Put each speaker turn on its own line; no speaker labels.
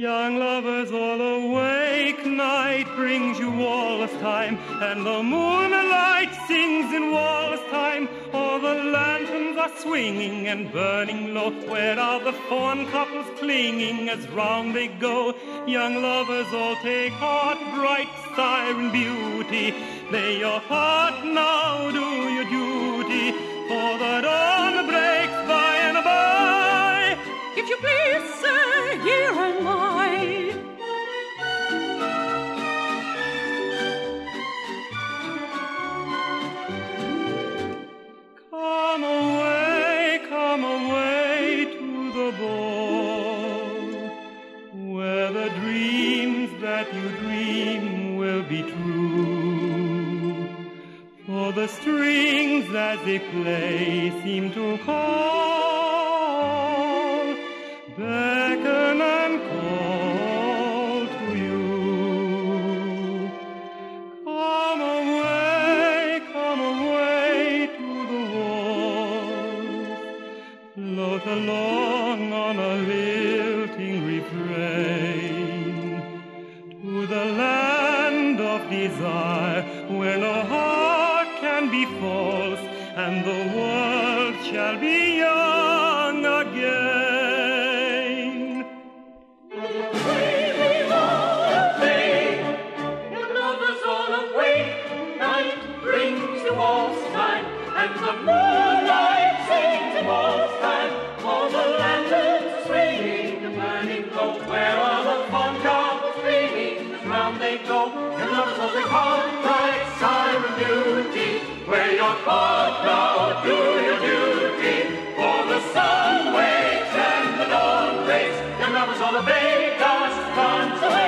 Young lovers all awake, night brings you waltz time, and the moonlight sings in waltz time. All the lanterns are swinging and burning low. Where are the fawn couples clinging as round they go? Young lovers all take heart, bright siren beauty. Lay your heart now, where the dreams that you dream will be true. For the strings as they play seem to call, beckon and call to you. Come away, come away to the float along on the land of desire where no heart can be false and the world shall be young again.
Young lovers all awake, night brings you waltz time, and the moonlight As they go, young lovers all take heart, bright siren beauty. Wear your heart now, do your duty, for the sun wakes and the dawn breaks. Young lovers all obey, dust runs away.